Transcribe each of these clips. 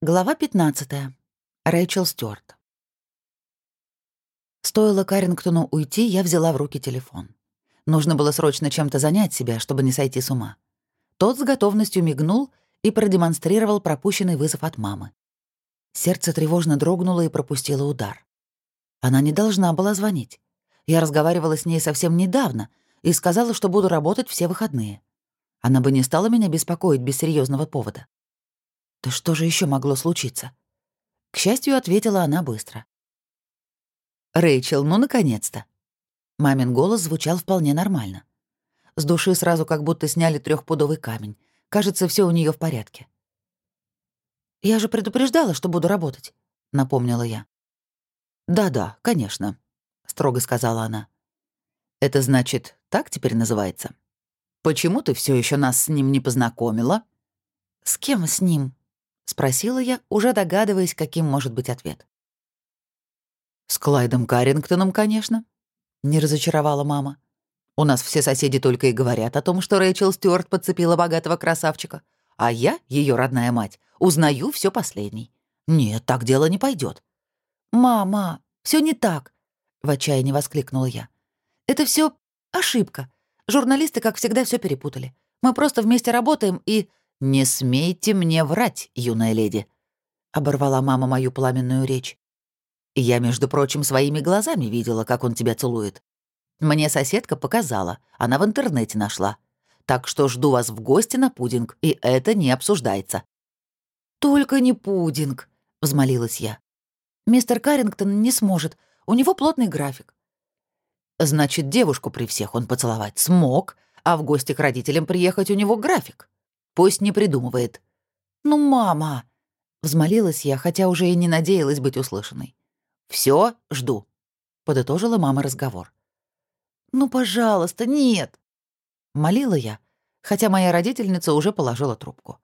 Глава 15. Рэйчел Стюарт. Стоило Карингтону уйти, я взяла в руки телефон. Нужно было срочно чем-то занять себя, чтобы не сойти с ума. Тот с готовностью мигнул и продемонстрировал пропущенный вызов от мамы. Сердце тревожно дрогнуло и пропустило удар. Она не должна была звонить. Я разговаривала с ней совсем недавно и сказала, что буду работать все выходные. Она бы не стала меня беспокоить без серьезного повода. Да что же еще могло случиться? К счастью, ответила она быстро. «Рэйчел, ну, наконец-то!» Мамин голос звучал вполне нормально. С души сразу как будто сняли трехпудовый камень. Кажется, все у нее в порядке. «Я же предупреждала, что буду работать», — напомнила я. «Да-да, конечно», — строго сказала она. «Это значит, так теперь называется? Почему ты все еще нас с ним не познакомила?» «С кем с ним?» — спросила я, уже догадываясь, каким может быть ответ. «С Клайдом Каррингтоном, конечно», — не разочаровала мама. «У нас все соседи только и говорят о том, что Рэйчел Стюарт подцепила богатого красавчика, а я, ее родная мать, узнаю все последней. Нет, так дело не пойдет. «Мама, все не так», — в отчаянии воскликнула я. «Это все ошибка. Журналисты, как всегда, все перепутали. Мы просто вместе работаем и...» «Не смейте мне врать, юная леди», — оборвала мама мою пламенную речь. «Я, между прочим, своими глазами видела, как он тебя целует. Мне соседка показала, она в интернете нашла. Так что жду вас в гости на пудинг, и это не обсуждается». «Только не пудинг», — взмолилась я. «Мистер Каррингтон не сможет, у него плотный график». «Значит, девушку при всех он поцеловать смог, а в гости к родителям приехать у него график», Пусть не придумывает. «Ну, мама!» — взмолилась я, хотя уже и не надеялась быть услышанной. Все, жду», — подытожила мама разговор. «Ну, пожалуйста, нет!» — молила я, хотя моя родительница уже положила трубку.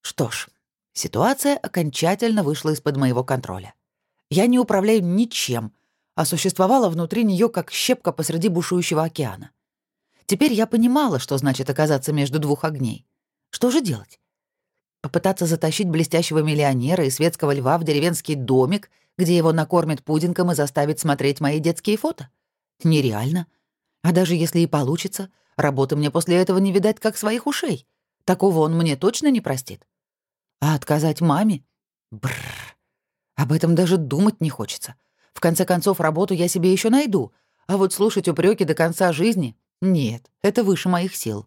Что ж, ситуация окончательно вышла из-под моего контроля. Я не управляю ничем, а существовала внутри нее как щепка посреди бушующего океана. Теперь я понимала, что значит оказаться между двух огней. Что же делать? Попытаться затащить блестящего миллионера и светского льва в деревенский домик, где его накормят пудинком и заставить смотреть мои детские фото? Нереально. А даже если и получится, работы мне после этого не видать как своих ушей. Такого он мне точно не простит. А отказать маме? Бррр. Об этом даже думать не хочется. В конце концов, работу я себе еще найду. А вот слушать упреки до конца жизни — нет, это выше моих сил.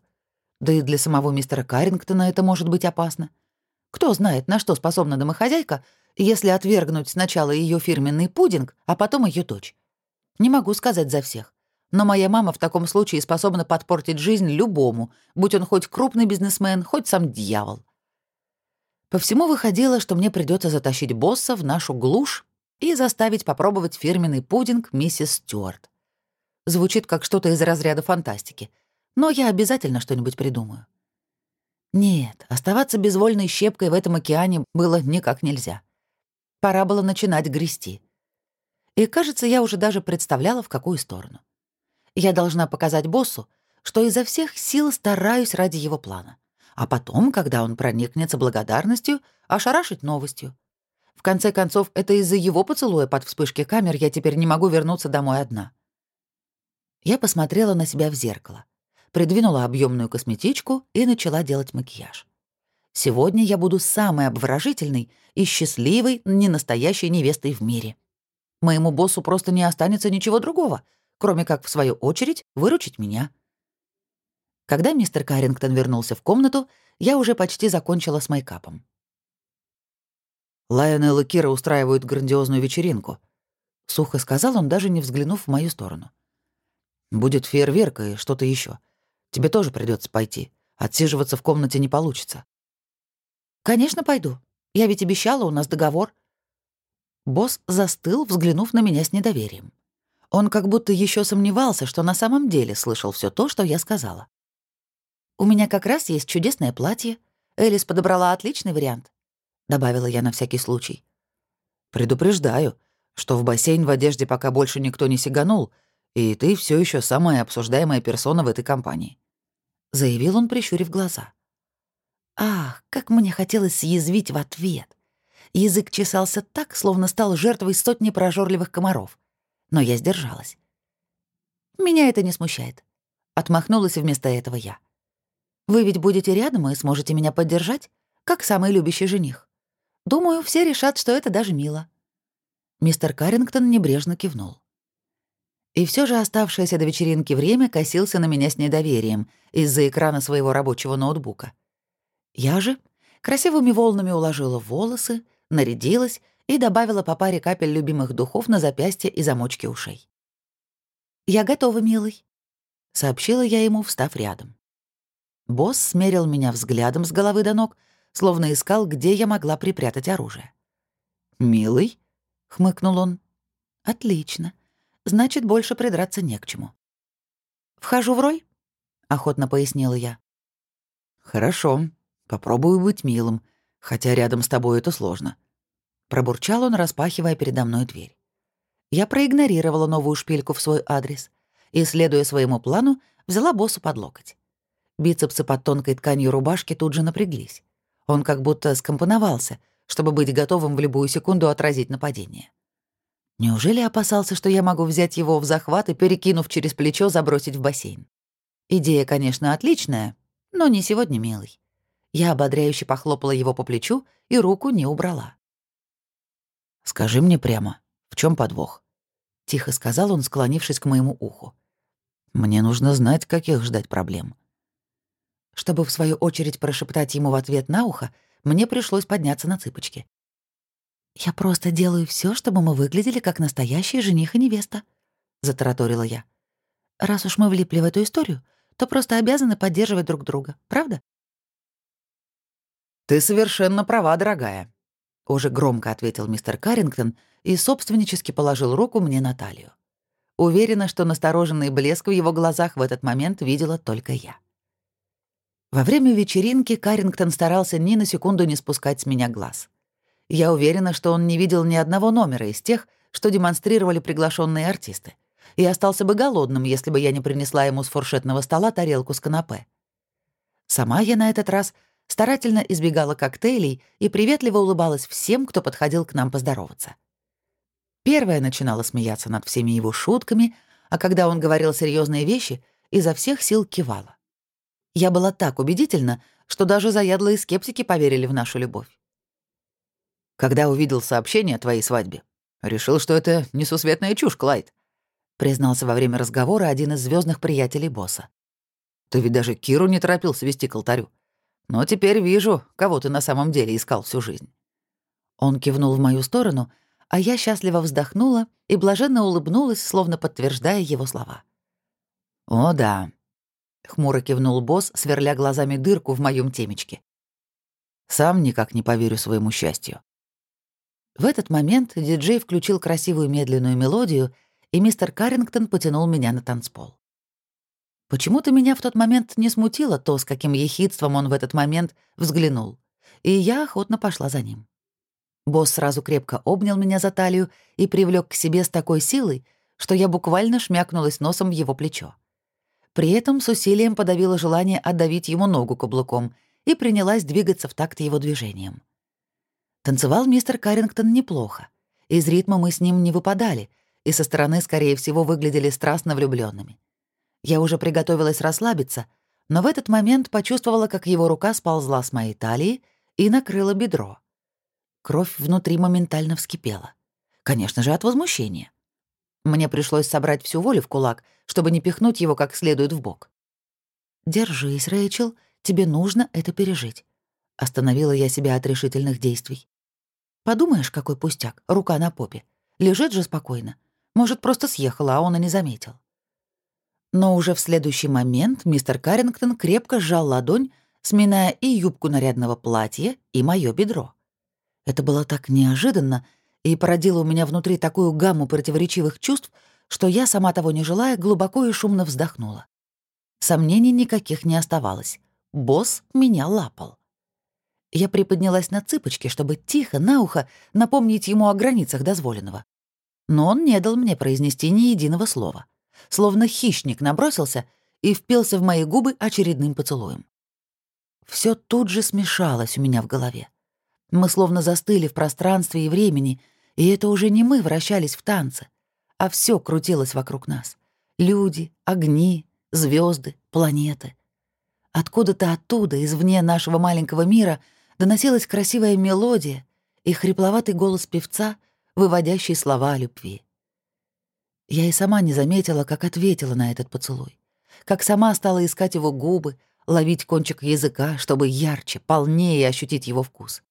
Да и для самого мистера Каррингтона это может быть опасно. Кто знает, на что способна домохозяйка, если отвергнуть сначала ее фирменный пудинг, а потом ее дочь. Не могу сказать за всех. Но моя мама в таком случае способна подпортить жизнь любому, будь он хоть крупный бизнесмен, хоть сам дьявол. По всему выходило, что мне придется затащить босса в нашу глушь и заставить попробовать фирменный пудинг миссис Стюарт. Звучит как что-то из разряда фантастики — но я обязательно что-нибудь придумаю. Нет, оставаться безвольной щепкой в этом океане было никак нельзя. Пора было начинать грести. И, кажется, я уже даже представляла, в какую сторону. Я должна показать боссу, что изо всех сил стараюсь ради его плана. А потом, когда он проникнется благодарностью, ошарашить новостью. В конце концов, это из-за его поцелуя под вспышки камер я теперь не могу вернуться домой одна. Я посмотрела на себя в зеркало придвинула объемную косметичку и начала делать макияж. Сегодня я буду самой обворожительной и счастливой, ненастоящей невестой в мире. Моему боссу просто не останется ничего другого, кроме как, в свою очередь, выручить меня. Когда мистер Каррингтон вернулся в комнату, я уже почти закончила с майкапом. Лайонелл и Кира устраивают грандиозную вечеринку. Сухо сказал он, даже не взглянув в мою сторону. Будет фейерверк и что-то еще. Тебе тоже придется пойти. Отсиживаться в комнате не получится». «Конечно, пойду. Я ведь обещала, у нас договор». Босс застыл, взглянув на меня с недоверием. Он как будто еще сомневался, что на самом деле слышал все то, что я сказала. «У меня как раз есть чудесное платье. Элис подобрала отличный вариант», — добавила я на всякий случай. «Предупреждаю, что в бассейн в одежде пока больше никто не сиганул, и ты все еще самая обсуждаемая персона в этой компании заявил он, прищурив глаза. Ах, как мне хотелось съязвить в ответ. Язык чесался так, словно стал жертвой сотни прожорливых комаров. Но я сдержалась. Меня это не смущает. Отмахнулась вместо этого я. Вы ведь будете рядом и сможете меня поддержать, как самый любящий жених. Думаю, все решат, что это даже мило. Мистер Каррингтон небрежно кивнул. И все же оставшееся до вечеринки время косился на меня с недоверием из-за экрана своего рабочего ноутбука. Я же красивыми волнами уложила волосы, нарядилась и добавила по паре капель любимых духов на запястье и замочки ушей. «Я готова, милый», — сообщила я ему, встав рядом. Босс смерил меня взглядом с головы до ног, словно искал, где я могла припрятать оружие. «Милый?» — хмыкнул он. «Отлично. Значит, больше придраться не к чему». «Вхожу в роль?» — охотно пояснила я. «Хорошо. Попробую быть милым, хотя рядом с тобой это сложно». Пробурчал он, распахивая передо мной дверь. Я проигнорировала новую шпильку в свой адрес и, следуя своему плану, взяла боссу под локоть. Бицепсы под тонкой тканью рубашки тут же напряглись. Он как будто скомпоновался, чтобы быть готовым в любую секунду отразить нападение. Неужели опасался, что я могу взять его в захват и, перекинув через плечо, забросить в бассейн? Идея, конечно, отличная, но не сегодня, милый. Я ободряюще похлопала его по плечу и руку не убрала. «Скажи мне прямо, в чем подвох?» — тихо сказал он, склонившись к моему уху. «Мне нужно знать, каких ждать проблем». Чтобы, в свою очередь, прошептать ему в ответ на ухо, мне пришлось подняться на цыпочки. «Я просто делаю все, чтобы мы выглядели как настоящие жених и невеста», — затараторила я. «Раз уж мы влипли в эту историю, то просто обязаны поддерживать друг друга, правда?» «Ты совершенно права, дорогая», — уже громко ответил мистер Каррингтон и собственнически положил руку мне на талию. Уверена, что настороженный блеск в его глазах в этот момент видела только я. Во время вечеринки Каррингтон старался ни на секунду не спускать с меня глаз. Я уверена, что он не видел ни одного номера из тех, что демонстрировали приглашенные артисты, и остался бы голодным, если бы я не принесла ему с фуршетного стола тарелку с канапе. Сама я на этот раз старательно избегала коктейлей и приветливо улыбалась всем, кто подходил к нам поздороваться. Первая начинала смеяться над всеми его шутками, а когда он говорил серьезные вещи, изо всех сил кивала. Я была так убедительна, что даже заядлые скептики поверили в нашу любовь. «Когда увидел сообщение о твоей свадьбе, решил, что это несусветная чушь, Клайд», признался во время разговора один из звездных приятелей босса. «Ты ведь даже Киру не торопился вести к алтарю. Но теперь вижу, кого ты на самом деле искал всю жизнь». Он кивнул в мою сторону — а я счастливо вздохнула и блаженно улыбнулась, словно подтверждая его слова. «О, да», — хмуро кивнул босс, сверля глазами дырку в моем темечке. «Сам никак не поверю своему счастью». В этот момент диджей включил красивую медленную мелодию, и мистер Каррингтон потянул меня на танцпол. Почему-то меня в тот момент не смутило то, с каким ехидством он в этот момент взглянул, и я охотно пошла за ним. Босс сразу крепко обнял меня за талию и привлек к себе с такой силой, что я буквально шмякнулась носом в его плечо. При этом с усилием подавила желание отдавить ему ногу каблуком и принялась двигаться в такт его движением. Танцевал мистер Каррингтон неплохо. Из ритма мы с ним не выпадали, и со стороны, скорее всего, выглядели страстно влюбленными. Я уже приготовилась расслабиться, но в этот момент почувствовала, как его рука сползла с моей талии и накрыла бедро. Кровь внутри моментально вскипела. Конечно же, от возмущения. Мне пришлось собрать всю волю в кулак, чтобы не пихнуть его как следует в бок. «Держись, Рэйчел, тебе нужно это пережить». Остановила я себя от решительных действий. «Подумаешь, какой пустяк, рука на попе. Лежит же спокойно. Может, просто съехала, а он и не заметил». Но уже в следующий момент мистер Каррингтон крепко сжал ладонь, сминая и юбку нарядного платья, и мое бедро. Это было так неожиданно и породило у меня внутри такую гамму противоречивых чувств, что я, сама того не желая, глубоко и шумно вздохнула. Сомнений никаких не оставалось. Босс меня лапал. Я приподнялась на цыпочки, чтобы тихо, на ухо, напомнить ему о границах дозволенного. Но он не дал мне произнести ни единого слова. Словно хищник набросился и впился в мои губы очередным поцелуем. Все тут же смешалось у меня в голове. Мы словно застыли в пространстве и времени, и это уже не мы вращались в танце, а все крутилось вокруг нас. Люди, огни, звезды, планеты. Откуда-то оттуда, извне нашего маленького мира, доносилась красивая мелодия и хрипловатый голос певца, выводящий слова о любви. Я и сама не заметила, как ответила на этот поцелуй. Как сама стала искать его губы, ловить кончик языка, чтобы ярче, полнее ощутить его вкус.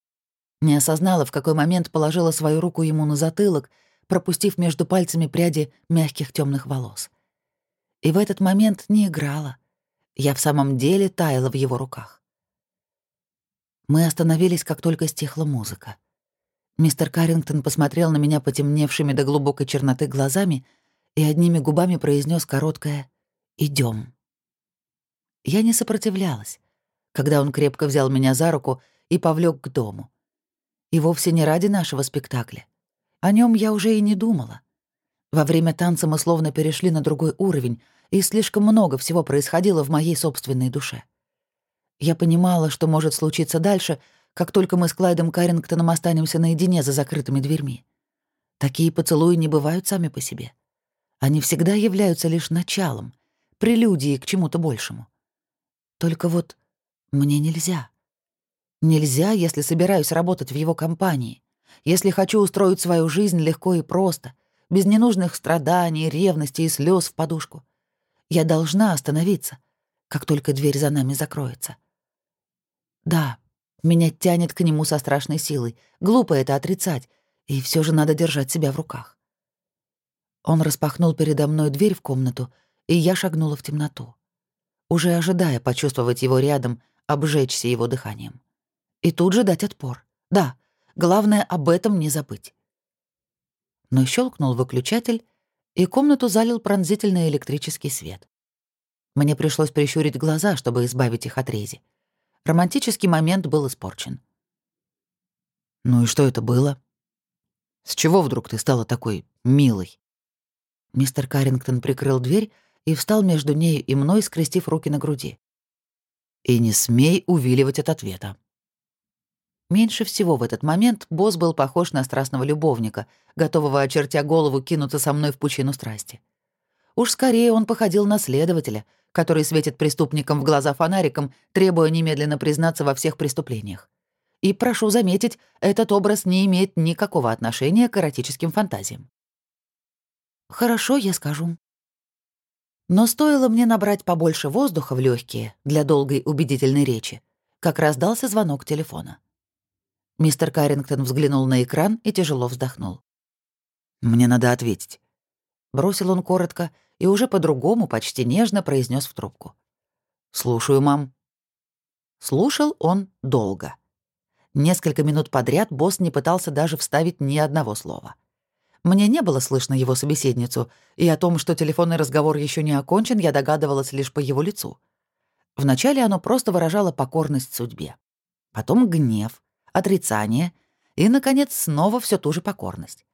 Не осознала, в какой момент положила свою руку ему на затылок, пропустив между пальцами пряди мягких темных волос. И в этот момент не играла. Я в самом деле таяла в его руках. Мы остановились, как только стихла музыка. Мистер Каррингтон посмотрел на меня потемневшими до глубокой черноты глазами и одними губами произнес короткое «Идем». Я не сопротивлялась, когда он крепко взял меня за руку и повлек к дому. И вовсе не ради нашего спектакля. О нем я уже и не думала. Во время танца мы словно перешли на другой уровень, и слишком много всего происходило в моей собственной душе. Я понимала, что может случиться дальше, как только мы с Клайдом Каррингтоном останемся наедине за закрытыми дверьми. Такие поцелуи не бывают сами по себе. Они всегда являются лишь началом, прелюдией к чему-то большему. Только вот мне нельзя. Нельзя, если собираюсь работать в его компании, если хочу устроить свою жизнь легко и просто, без ненужных страданий, ревности и слез в подушку. Я должна остановиться, как только дверь за нами закроется. Да, меня тянет к нему со страшной силой. Глупо это отрицать, и все же надо держать себя в руках. Он распахнул передо мной дверь в комнату, и я шагнула в темноту, уже ожидая почувствовать его рядом, обжечься его дыханием. И тут же дать отпор. Да, главное об этом не забыть. Но щелкнул выключатель, и комнату залил пронзительный электрический свет. Мне пришлось прищурить глаза, чтобы избавить их от рези. Романтический момент был испорчен. «Ну и что это было? С чего вдруг ты стала такой милой?» Мистер Каррингтон прикрыл дверь и встал между нею и мной, скрестив руки на груди. «И не смей увиливать от ответа». Меньше всего в этот момент босс был похож на страстного любовника, готового, очертя голову, кинуться со мной в пучину страсти. Уж скорее он походил на следователя, который светит преступникам в глаза фонариком, требуя немедленно признаться во всех преступлениях. И, прошу заметить, этот образ не имеет никакого отношения к эротическим фантазиям. «Хорошо, я скажу». Но стоило мне набрать побольше воздуха в легкие для долгой убедительной речи, как раздался звонок телефона. Мистер Каррингтон взглянул на экран и тяжело вздохнул. «Мне надо ответить». Бросил он коротко и уже по-другому, почти нежно произнес в трубку. «Слушаю, мам». Слушал он долго. Несколько минут подряд босс не пытался даже вставить ни одного слова. Мне не было слышно его собеседницу, и о том, что телефонный разговор еще не окончен, я догадывалась лишь по его лицу. Вначале оно просто выражало покорность судьбе. Потом гнев, отрицание и, наконец, снова все ту же покорность.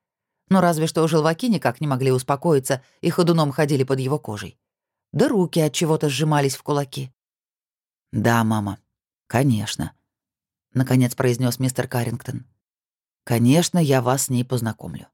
Но разве что желваки никак не могли успокоиться и ходуном ходили под его кожей. Да руки от чего-то сжимались в кулаки. «Да, мама, конечно», — наконец произнес мистер Каррингтон. «Конечно, я вас с ней познакомлю».